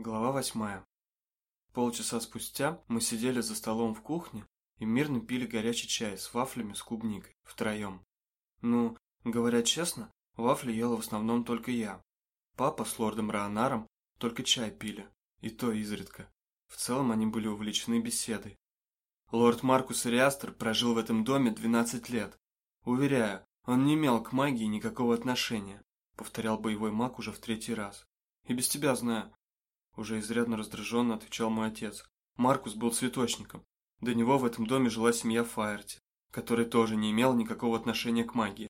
Глава восьмая. Полчаса спустя мы сидели за столом в кухне и мирно пили горячий чай с вафлями с клубникой, втроем. Ну, говоря честно, вафли ела в основном только я. Папа с лордом Раонаром только чай пили, и то изредка. В целом они были увлечены беседой. Лорд Маркус Риастер прожил в этом доме 12 лет. Уверяю, он не имел к магии никакого отношения, повторял боевой маг уже в третий раз. И без тебя знаю, уже изрядно раздраженно отвечал мой отец. Маркус был цветочником. До него в этом доме жила семья Фаерти, которая тоже не имела никакого отношения к магии.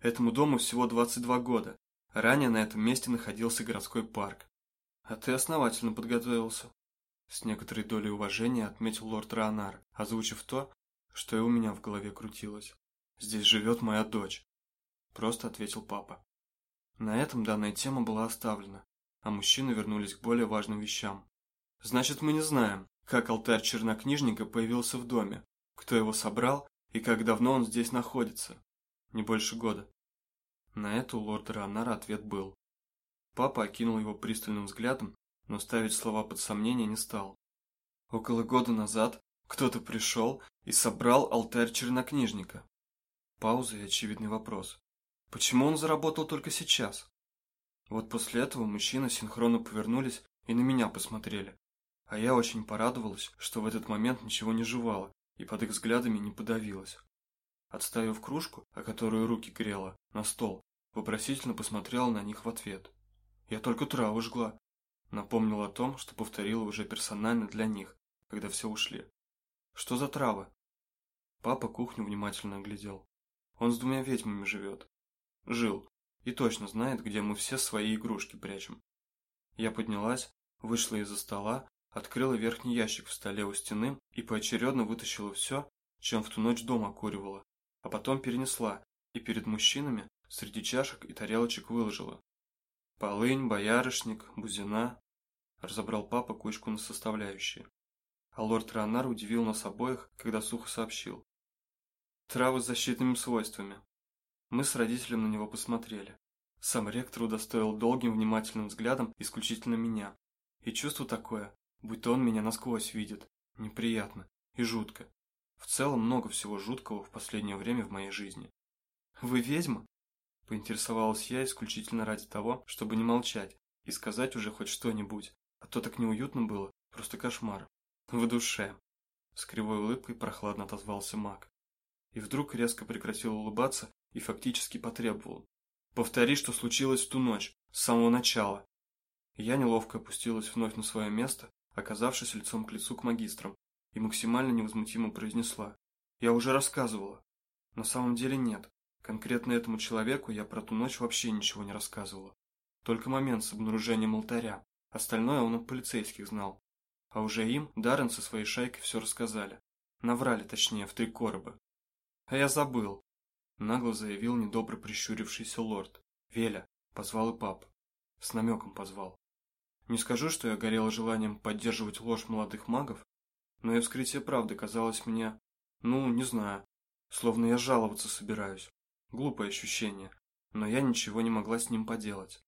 Этому дому всего 22 года. Ранее на этом месте находился городской парк. А ты основательно подготовился. С некоторой долей уважения отметил лорд Ранар, озвучив то, что и у меня в голове крутилось. Здесь живет моя дочь. Просто ответил папа. На этом данная тема была оставлена, а мужчины вернулись к более важным вещам. Значит, мы не знаем, как алтарь чернокнижника появился в доме, кто его собрал и как давно он здесь находится. Не больше года. На это у лорда Ранара ответ был. Папа окинул его пристальным взглядом, но ставить слова под сомнение не стал. Около года назад кто-то пришел и собрал алтарь чернокнижника. Пауза и очевидный вопрос. Почему он заработал только сейчас? Вот после этого мужчины синхронно повернулись и на меня посмотрели. А я очень порадовалась, что в этот момент ничего не жевала и под их взглядами не подавилась. Отставив кружку, о которую руки грела, на стол, вопросительно посмотрела на них в ответ. Я только траву жгла. Напомнил о том, что повторила уже персонально для них, когда все ушли. Что за трава? Папа кухню внимательно оглядел. Он с двумя ведьмами живет. Жил, и точно знает, где мы все свои игрушки прячем. Я поднялась, вышла из-за стола, открыла верхний ящик в столе у стены и поочередно вытащила все, чем в ту ночь дома окуривала, а потом перенесла и перед мужчинами среди чашек и тарелочек выложила. Полынь, боярышник, бузина. Разобрал папа кучку на составляющие. А лорд Ранар удивил нас обоих, когда сухо сообщил. Травы с защитными свойствами. Мы с родителем на него посмотрели. Сам ректор удостоил долгим внимательным взглядом исключительно меня. И чувство такое, будто он меня насквозь видит. Неприятно и жутко. В целом много всего жуткого в последнее время в моей жизни. «Вы ведьма?» Поинтересовалась я исключительно ради того, чтобы не молчать и сказать уже хоть что-нибудь, а то так неуютно было, просто кошмар. В душе. С кривой улыбкой прохладно отозвался маг. И вдруг резко прекратил улыбаться и фактически потребовал. «Повтори, что случилось в ту ночь, с самого начала». Я неловко опустилась вновь на свое место, оказавшись лицом к лицу к магистрам, и максимально невозмутимо произнесла. «Я уже рассказывала». На самом деле нет. Конкретно этому человеку я про ту ночь вообще ничего не рассказывала. Только момент с обнаружением алтаря. Остальное он от полицейских знал. А уже им Даррен со своей шайкой все рассказали. Наврали, точнее, в три короба. А я забыл, Нагло заявил недобро прищурившийся лорд. «Веля!» – позвал и пап. С намеком позвал. Не скажу, что я горел желанием поддерживать ложь молодых магов, но и вскрытие правды казалось мне, ну, не знаю, словно я жаловаться собираюсь. Глупое ощущение, но я ничего не могла с ним поделать.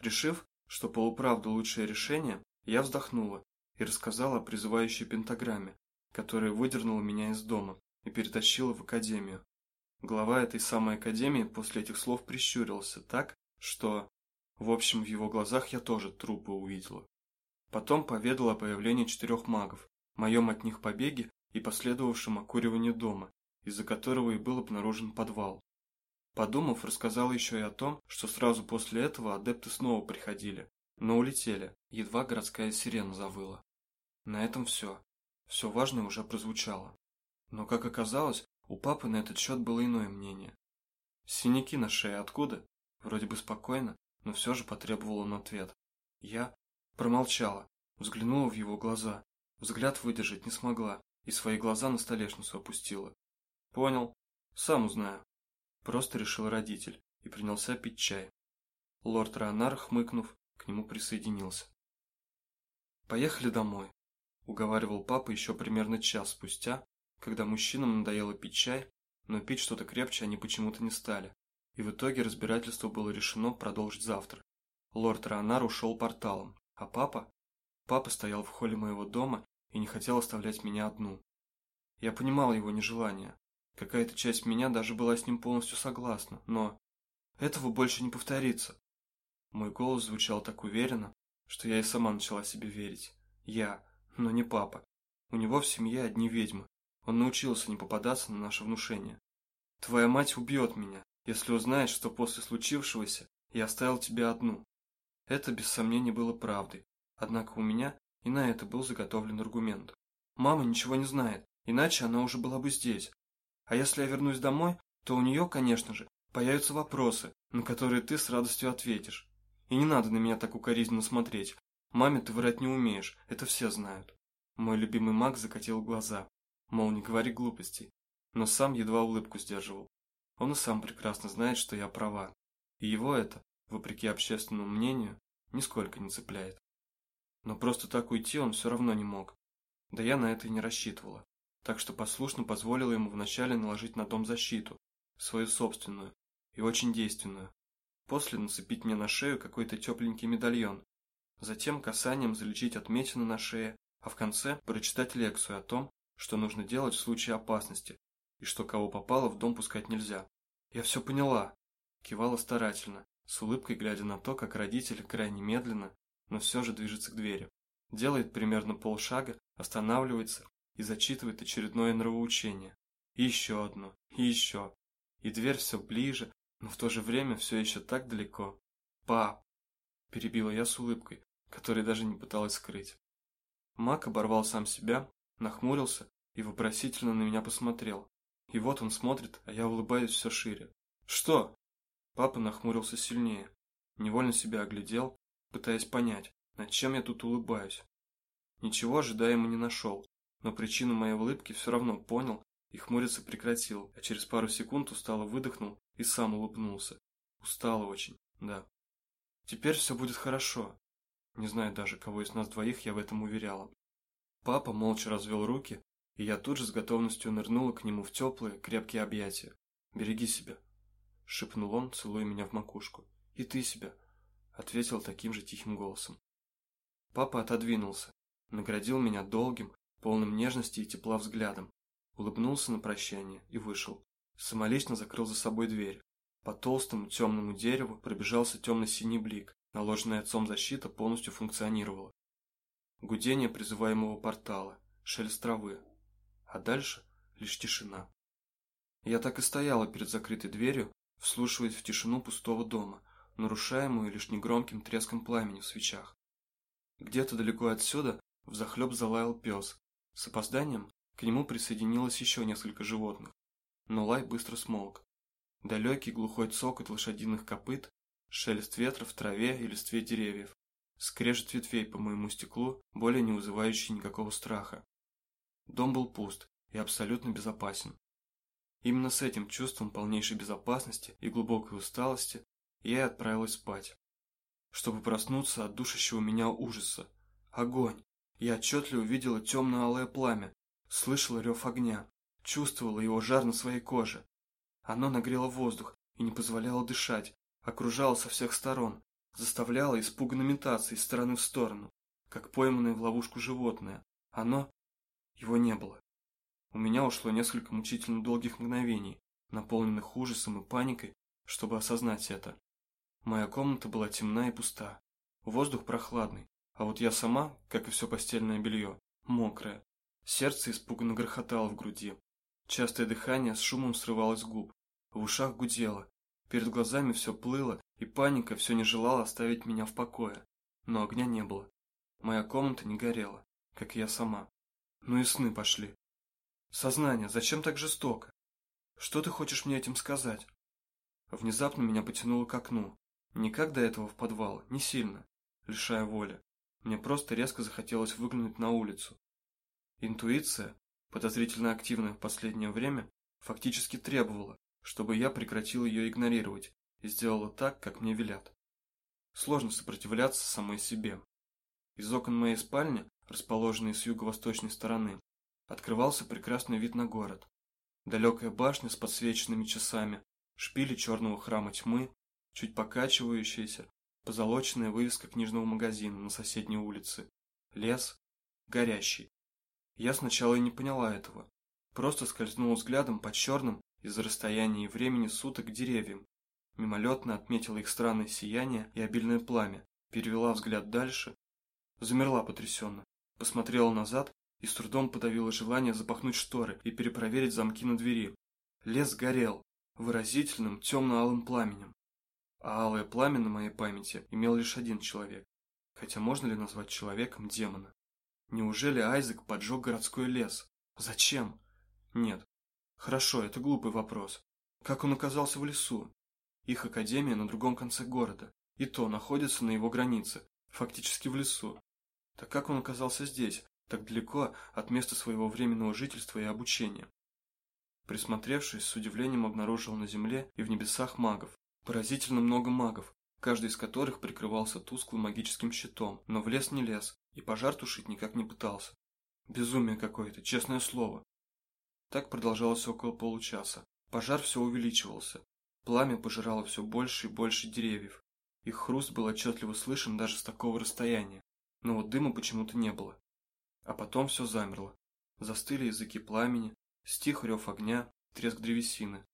Решив, что полуправда лучшее решение, я вздохнула и рассказала о призывающей пентаграмме, которая выдернула меня из дома и перетащила в академию. Глава этой самой академии после этих слов прищурился так, что... В общем, в его глазах я тоже трупы увидела. Потом поведал о появлении четырех магов, моем от них побеге и последовавшем окуривании дома, из-за которого и был обнаружен подвал. Подумав, рассказал еще и о том, что сразу после этого адепты снова приходили, но улетели, едва городская сирена завыла. На этом все. Все важное уже прозвучало. Но, как оказалось, у папы на этот счет было иное мнение. Синяки на шее откуда? Вроде бы спокойно, но все же потребовал он ответ. Я промолчала, взглянула в его глаза. Взгляд выдержать не смогла и свои глаза на столешницу опустила. Понял. Сам узнаю. Просто решил родитель и принялся пить чай. Лорд Ранар, хмыкнув, к нему присоединился. «Поехали домой», – уговаривал папа еще примерно час спустя, когда мужчинам надоело пить чай, но пить что-то крепче они почему-то не стали, и в итоге разбирательство было решено продолжить завтра. Лорд Ранар ушел порталом, а папа, Папа стоял в холле моего дома и не хотел оставлять меня одну. Я понимал его нежелание. Какая-то часть меня даже была с ним полностью согласна, но этого больше не повторится. Мой голос звучал так уверенно, что я и сама начала себе верить. Я, но не папа. У него в семье одни ведьмы. Он научился не попадаться на наше внушение. Твоя мать убьет меня, если узнает, что после случившегося я оставил тебя одну. Это без сомнения было правдой, однако у меня и на это был заготовлен аргумент. Мама ничего не знает, иначе она уже была бы здесь. А если я вернусь домой, то у нее, конечно же, появятся вопросы, на которые ты с радостью ответишь. И не надо на меня так укоризненно смотреть. Маме ты врать не умеешь, это все знают. Мой любимый маг закатил глаза, мол, не говори глупостей, но сам едва улыбку сдерживал. Он и сам прекрасно знает, что я права, и его это, вопреки общественному мнению, нисколько не цепляет. Но просто так уйти он все равно не мог. Да я на это и не рассчитывала. Так что послушно позволила ему вначале наложить на дом защиту, свою собственную, и очень действенную. После нацепить мне на шею какой-то тепленький медальон. Затем касанием залечить отметины на шее, а в конце прочитать лекцию о том, что нужно делать в случае опасности, и что кого попало в дом пускать нельзя. «Я все поняла», – кивала старательно, с улыбкой глядя на то, как родитель крайне медленно, но все же движется к двери. Делает примерно полшага, останавливается и зачитывает очередное нравоучение. И еще одно, и еще. И дверь все ближе, но в то же время все еще так далеко. «Пап!» – перебила я с улыбкой, которой даже не пыталась скрыть. Мак оборвал сам себя, нахмурился и вопросительно на меня посмотрел. И вот он смотрит, а я улыбаюсь все шире. «Что?» Папа нахмурился сильнее. Невольно себя оглядел, пытаясь понять, над чем я тут улыбаюсь. Ничего ожидаемо не нашел, но причину моей улыбки все равно понял и хмуриться прекратил, а через пару секунд устало выдохнул и сам улыбнулся. Устало очень, да. Теперь все будет хорошо. Не знаю даже, кого из нас двоих я в этом уверяла. Папа молча развел руки и я тут же с готовностью нырнула к нему в теплые, крепкие объятия. «Береги себя», — шепнул он, целуя меня в макушку. «И ты себя», — ответил таким же тихим голосом. Папа отодвинулся, наградил меня долгим, полным нежности и тепла взглядом, улыбнулся на прощание и вышел. Самолично закрыл за собой дверь. По толстому темному дереву пробежался темно-синий блик, наложенная отцом защита полностью функционировала. Гудение призываемого портала, шелест травы, а дальше лишь тишина. Я так и стояла перед закрытой дверью, вслушиваясь в тишину пустого дома, нарушаемую лишь негромким треском пламени в свечах. Где-то далеко отсюда взахлеб залаял пес. С опозданием к нему присоединилось еще несколько животных, но лай быстро смолк. Далекий глухой цокот лошадиных копыт, шелест ветра в траве и листве деревьев, скрежет ветвей по моему стеклу, более не вызывающий никакого страха. Дом был пуст и абсолютно безопасен. Именно с этим чувством полнейшей безопасности и глубокой усталости я и отправилась спать, чтобы проснуться от душащего меня ужаса. Огонь! Я отчетливо увидела темно-алое пламя, слышала рев огня, чувствовала его жар на своей коже. Оно нагрело воздух и не позволяло дышать, окружало со всех сторон, заставляло испуганно метаться из стороны в сторону, как пойманное в ловушку животное. Оно его не было. У меня ушло несколько мучительно долгих мгновений, наполненных ужасом и паникой, чтобы осознать это. Моя комната была темна и пуста. Воздух прохладный, а вот я сама, как и все постельное белье, мокрая. Сердце испуганно грохотало в груди. Частое дыхание с шумом срывалось с губ. В ушах гудело. Перед глазами все плыло, и паника все не желала оставить меня в покое. Но огня не было. Моя комната не горела, как и я сама. Ну и сны пошли. Сознание, зачем так жестоко? Что ты хочешь мне этим сказать? Внезапно меня потянуло к окну. Не как до этого в подвал, не сильно, лишая воли. Мне просто резко захотелось выглянуть на улицу. Интуиция, подозрительно активная в последнее время, фактически требовала, чтобы я прекратил ее игнорировать и сделала так, как мне велят. Сложно сопротивляться самой себе. Из окон моей спальни расположенный с юго-восточной стороны, открывался прекрасный вид на город. Далекая башня с подсвеченными часами, шпили черного храма тьмы, чуть покачивающаяся, позолоченная вывеска книжного магазина на соседней улице, лес, горящий. Я сначала и не поняла этого. Просто скользнула взглядом по черным из-за расстояния и времени суток деревьям. Мимолетно отметила их странное сияние и обильное пламя, перевела взгляд дальше, замерла потрясенно, посмотрела назад и с трудом подавила желание запахнуть шторы и перепроверить замки на двери. Лес горел, выразительным темно-алым пламенем. А алое пламя на моей памяти имел лишь один человек. Хотя можно ли назвать человеком демона? Неужели Айзек поджег городской лес? Зачем? Нет. Хорошо, это глупый вопрос. Как он оказался в лесу? Их академия на другом конце города. И то находится на его границе, фактически в лесу. Так как он оказался здесь, так далеко от места своего временного жительства и обучения? Присмотревшись, с удивлением обнаружил на земле и в небесах магов. Поразительно много магов, каждый из которых прикрывался тусклым магическим щитом, но в лес не лез и пожар тушить никак не пытался. Безумие какое-то, честное слово. Так продолжалось около получаса. Пожар все увеличивался. Пламя пожирало все больше и больше деревьев. Их хруст был отчетливо слышен даже с такого расстояния, но вот дыма почему-то не было. А потом все замерло. Застыли языки пламени, стих рев огня, треск древесины.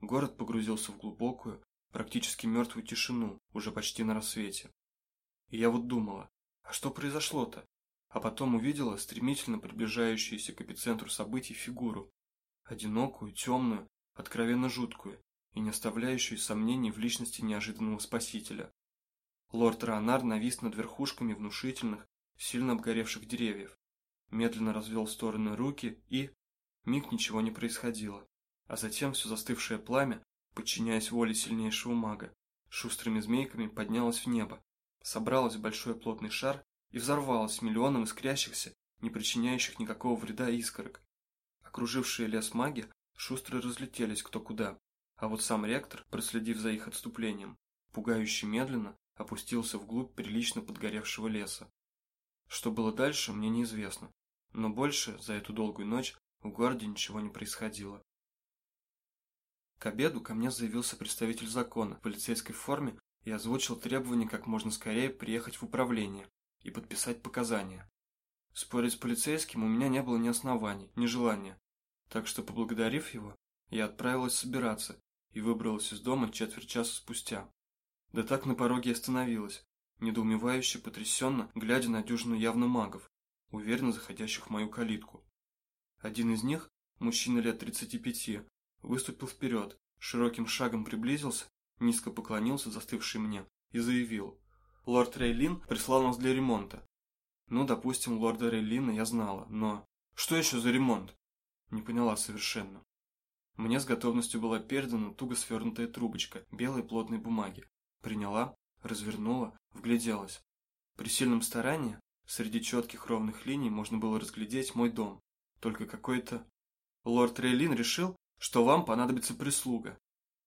Город погрузился в глубокую, практически мертвую тишину, уже почти на рассвете. И я вот думала, а что произошло-то? А потом увидела стремительно приближающуюся к эпицентру событий фигуру. Одинокую, темную, откровенно жуткую и не оставляющую сомнений в личности неожиданного спасителя. Лорд Ронар навис над верхушками внушительных, сильно обгоревших деревьев, медленно развел в стороны руки и... Миг ничего не происходило, а затем все застывшее пламя подчиняясь воле сильнейшего мага, шустрыми змейками поднялась в небо, собралась в большой плотный шар и взорвалась миллионом искрящихся, не причиняющих никакого вреда искорок. Окружившие лес маги шустро разлетелись кто куда, а вот сам ректор, проследив за их отступлением, пугающе медленно опустился вглубь прилично подгоревшего леса. Что было дальше, мне неизвестно, но больше за эту долгую ночь в городе ничего не происходило. К обеду ко мне заявился представитель закона в полицейской форме и озвучил требование как можно скорее приехать в управление и подписать показания. Спорить с полицейским у меня не было ни оснований, ни желания, так что, поблагодарив его, я отправилась собираться и выбралась из дома четверть часа спустя. Да так на пороге остановилась, недоумевающе, потрясенно, глядя на дюжину явно магов, уверенно заходящих в мою калитку. Один из них, мужчина лет 35, выступил вперед, широким шагом приблизился, низко поклонился застывший мне и заявил. «Лорд Рейлин прислал нас для ремонта». Ну, допустим, лорда Рейлина я знала, но... Что еще за ремонт? Не поняла совершенно. Мне с готовностью была передана туго свернутая трубочка белой плотной бумаги. Приняла, развернула, вгляделась. При сильном старании среди четких ровных линий можно было разглядеть мой дом. Только какой-то... Лорд Рейлин решил, что вам понадобится прислуга.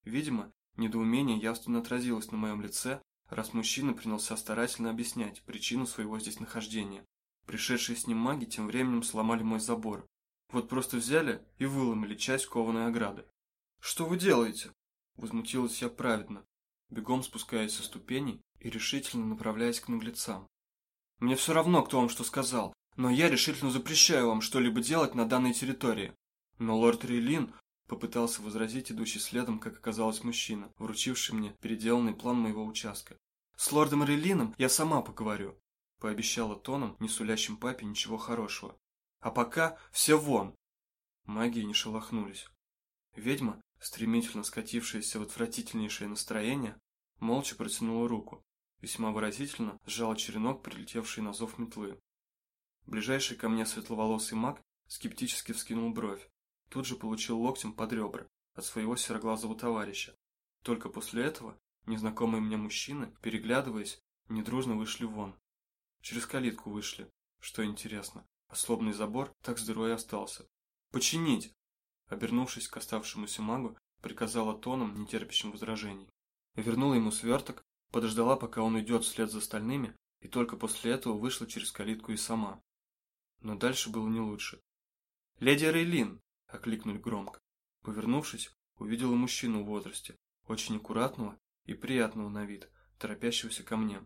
Видимо, недоумение явственно отразилось на моем лице, раз мужчина принялся старательно объяснять причину своего здесь нахождения. Пришедшие с ним маги тем временем сломали мой забор. Вот просто взяли и выломали часть кованой ограды. «Что вы делаете?» Возмутилась я праведно, бегом спускаясь со ступеней и решительно направляясь к наглецам. «Мне все равно, кто вам что сказал, но я решительно запрещаю вам что-либо делать на данной территории. Но лорд Рейлин Попытался возразить идущий следом, как оказалось, мужчина, вручивший мне переделанный план моего участка. «С лордом Релином я сама поговорю», – пообещала тоном, не сулящим папе ничего хорошего. «А пока все вон!» Магии не шелохнулись. Ведьма, стремительно скатившаяся в отвратительнейшее настроение, молча протянула руку, весьма выразительно сжала черенок, прилетевший на зов метлы. Ближайший ко мне светловолосый маг скептически вскинул бровь, Тут же получил локтем под ребра от своего сероглазого товарища. Только после этого незнакомые мне мужчины, переглядываясь, недружно вышли вон. Через калитку вышли, что интересно, а слобный забор так здорово и остался. «Починить!» Обернувшись к оставшемуся магу, приказала тоном, нетерпящим возражений. Вернула ему сверток, подождала, пока он уйдет вслед за остальными, и только после этого вышла через калитку и сама. Но дальше было не лучше. «Леди Рейлин!» – окликнули громко. Повернувшись, увидела мужчину в возрасте, очень аккуратного и приятного на вид, торопящегося ко мне.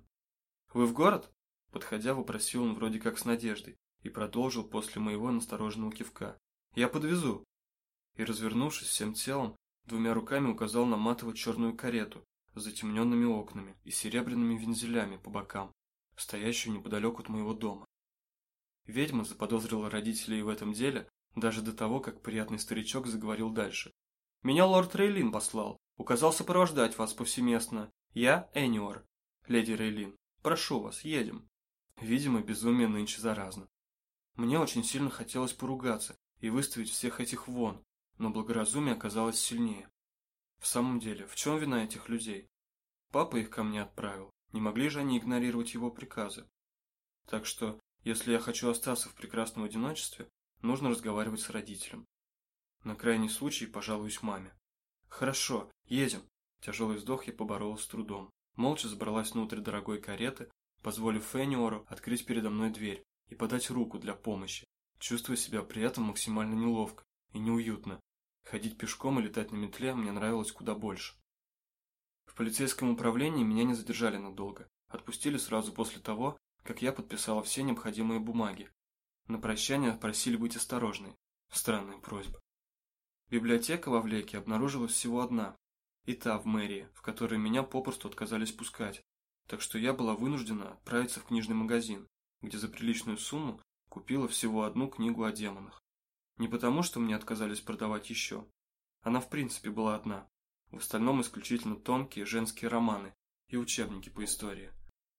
«Вы в город?» Подходя, вопросил он вроде как с надеждой и продолжил после моего настороженного кивка. «Я подвезу!» И, развернувшись всем телом, двумя руками указал на матово-черную карету с затемненными окнами и серебряными вензелями по бокам, стоящую неподалеку от моего дома. Ведьма заподозрила родителей в этом деле даже до того, как приятный старичок заговорил дальше. «Меня лорд Рейлин послал, указал сопровождать вас повсеместно. Я Эниор, леди Рейлин. Прошу вас, едем». Видимо, безумие нынче заразно. Мне очень сильно хотелось поругаться и выставить всех этих вон, но благоразумие оказалось сильнее. В самом деле, в чем вина этих людей? Папа их ко мне отправил, не могли же они игнорировать его приказы. Так что, если я хочу остаться в прекрасном одиночестве, нужно разговаривать с родителем. На крайний случай пожалуюсь маме. Хорошо, едем. Тяжелый вздох я поборола с трудом. Молча забралась внутрь дорогой кареты, позволив Фэниору открыть передо мной дверь и подать руку для помощи, чувствуя себя при этом максимально неловко и неуютно. Ходить пешком и летать на метле мне нравилось куда больше. В полицейском управлении меня не задержали надолго, отпустили сразу после того, как я подписала все необходимые бумаги. На прощание просили быть осторожной. Странная просьба. Библиотека во Влеке обнаружилась всего одна, и та в мэрии, в которой меня попросту отказались пускать, так что я была вынуждена отправиться в книжный магазин, где за приличную сумму купила всего одну книгу о демонах. Не потому, что мне отказались продавать еще. Она в принципе была одна. В остальном исключительно тонкие женские романы и учебники по истории.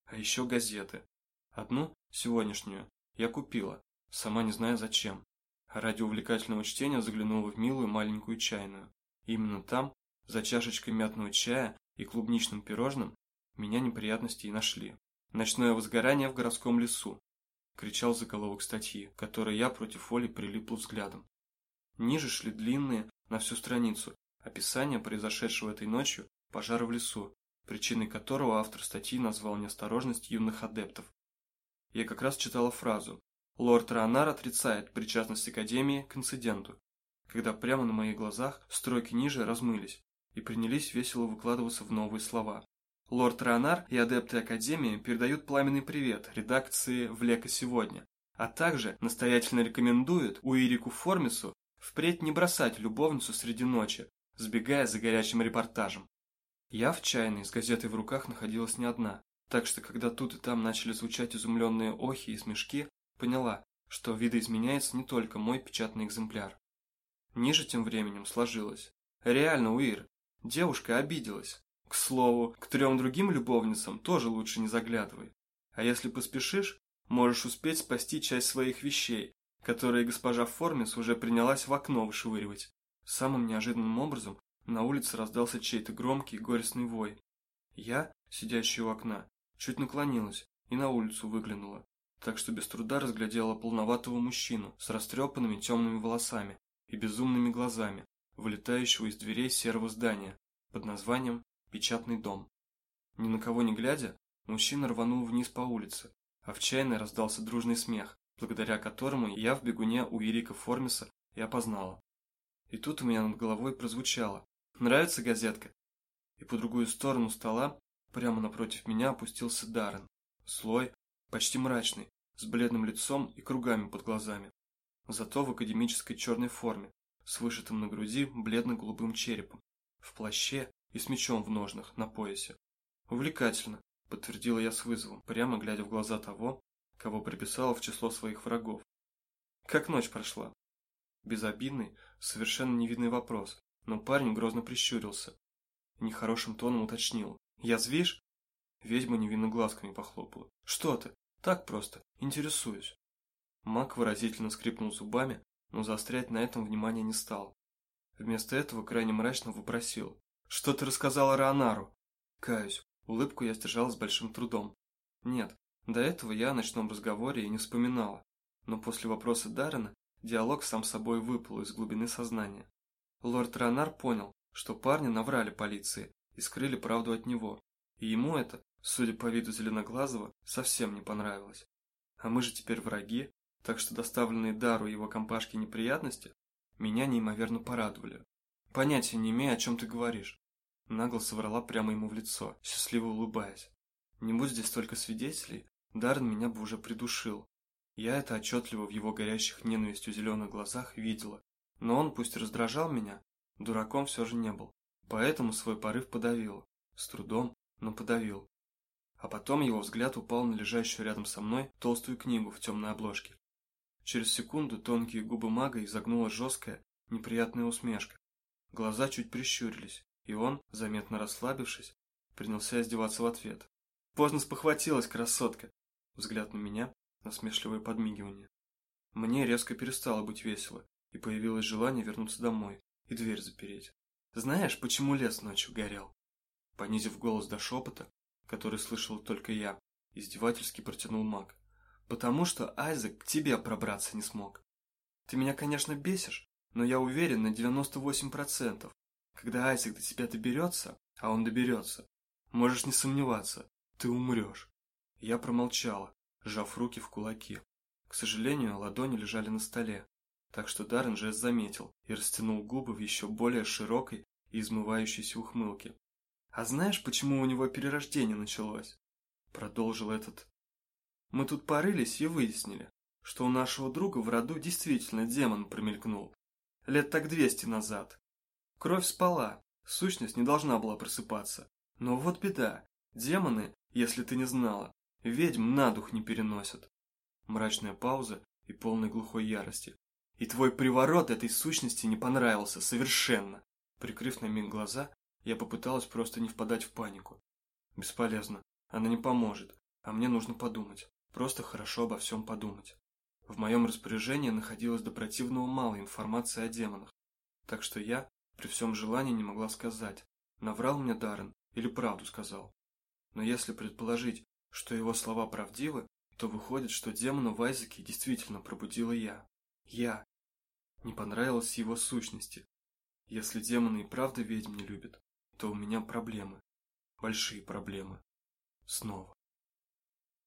А еще газеты. Одну, сегодняшнюю, я купила, сама не зная зачем. Ради увлекательного чтения заглянула в милую маленькую чайную. И именно там, за чашечкой мятного чая и клубничным пирожным, меня неприятности и нашли. Ночное возгорание в городском лесу, кричал заголовок статьи, которой я против воли прилипла взглядом. Ниже шли длинные, на всю страницу, описания произошедшего этой ночью пожара в лесу, причиной которого автор статьи назвал неосторожность юных адептов. Я как раз читала фразу «Лорд Ранар отрицает причастность Академии к инциденту», когда прямо на моих глазах строки ниже размылись и принялись весело выкладываться в новые слова. Лорд Ранар и адепты Академии передают пламенный привет редакции «Влека сегодня», а также настоятельно рекомендуют Уирику Формису впредь не бросать любовницу среди ночи, сбегая за горячим репортажем. Я в чайной с газетой в руках находилась не одна, так что когда тут и там начали звучать изумленные охи и смешки, поняла, что видоизменяется не только мой печатный экземпляр. Ниже тем временем сложилось. Реально, Уир, девушка обиделась. К слову, к трем другим любовницам тоже лучше не заглядывай. А если поспешишь, можешь успеть спасти часть своих вещей, которые госпожа Формис уже принялась в окно вышвыривать. Самым неожиданным образом на улице раздался чей-то громкий горестный вой. Я, сидящая у окна, чуть наклонилась и на улицу выглянула, так что без труда разглядела полноватого мужчину с растрепанными темными волосами и безумными глазами, вылетающего из дверей серого здания под названием печатный дом. Ни на кого не глядя, мужчина рванул вниз по улице, а в чайной раздался дружный смех, благодаря которому я в бегуне у Ирика Формиса и опознала. И тут у меня над головой прозвучало «Нравится газетка?» И по другую сторону стола, прямо напротив меня, опустился Даррен, слой, почти мрачный, с бледным лицом и кругами под глазами. Зато в академической черной форме, с вышитым на груди бледно-голубым черепом, в плаще и с мечом в ножнах на поясе. Увлекательно, подтвердила я с вызовом, прямо глядя в глаза того, кого приписала в число своих врагов. Как ночь прошла? Безобидный, совершенно невидный вопрос, но парень грозно прищурился. Нехорошим тоном уточнил. «Я звишь?» Ведьма невинно глазками похлопала. «Что ты? Так просто. Интересуюсь». Маг выразительно скрипнул зубами, но заострять на этом внимание не стал. Вместо этого крайне мрачно вопросил. Что ты рассказала Ранару? Каюсь, улыбку я сдержала с большим трудом. Нет, до этого я о ночном разговоре и не вспоминала. Но после вопроса Даррена диалог сам собой выплыл из глубины сознания. Лорд Ранар понял, что парни наврали полиции и скрыли правду от него. И ему это, судя по виду Зеленоглазого, совсем не понравилось. А мы же теперь враги, так что доставленные Дару его компашке неприятности меня неимоверно порадовали. Понятия не имею, о чем ты говоришь. Нагло соврала прямо ему в лицо, счастливо улыбаясь. Не будь здесь только свидетелей, Даррен меня бы уже придушил. Я это отчетливо в его горящих ненавистью зеленых глазах видела. Но он, пусть раздражал меня, дураком все же не был. Поэтому свой порыв подавил. С трудом, но подавил. А потом его взгляд упал на лежащую рядом со мной толстую книгу в темной обложке. Через секунду тонкие губы мага изогнула жесткая, неприятная усмешка. Глаза чуть прищурились, и он, заметно расслабившись, принялся издеваться в ответ. «Поздно спохватилась, красотка!» Взгляд на меня, насмешливое подмигивание. Мне резко перестало быть весело, и появилось желание вернуться домой и дверь запереть. «Знаешь, почему лес ночью горел?» Понизив голос до шепота, который слышал только я, издевательски протянул маг. «Потому что Айзек к тебе пробраться не смог. Ты меня, конечно, бесишь, но я уверен на 98%. Когда Айзек до тебя доберется, а он доберется, можешь не сомневаться, ты умрешь». Я промолчала, сжав руки в кулаки. К сожалению, ладони лежали на столе, так что Даррен жест заметил и растянул губы в еще более широкой и измывающейся ухмылке. «А знаешь, почему у него перерождение началось?» Продолжил этот. «Мы тут порылись и выяснили, что у нашего друга в роду действительно демон промелькнул. Лет так двести назад. Кровь спала, сущность не должна была просыпаться. Но вот беда, демоны, если ты не знала, ведьм на дух не переносят». Мрачная пауза и полной глухой ярости. «И твой приворот этой сущности не понравился совершенно!» Прикрыв на миг глаза, я попыталась просто не впадать в панику. Бесполезно. Она не поможет. А мне нужно подумать. Просто хорошо обо всем подумать. В моем распоряжении находилось до противного мало информации о демонах. Так что я, при всем желании, не могла сказать, наврал мне Даррен или правду сказал. Но если предположить, что его слова правдивы, то выходит, что демона в Айзеке действительно пробудила я. Я. Не понравилось его сущности. Если демоны и правда ведьм не любят, то у меня проблемы. Большие проблемы. Снова.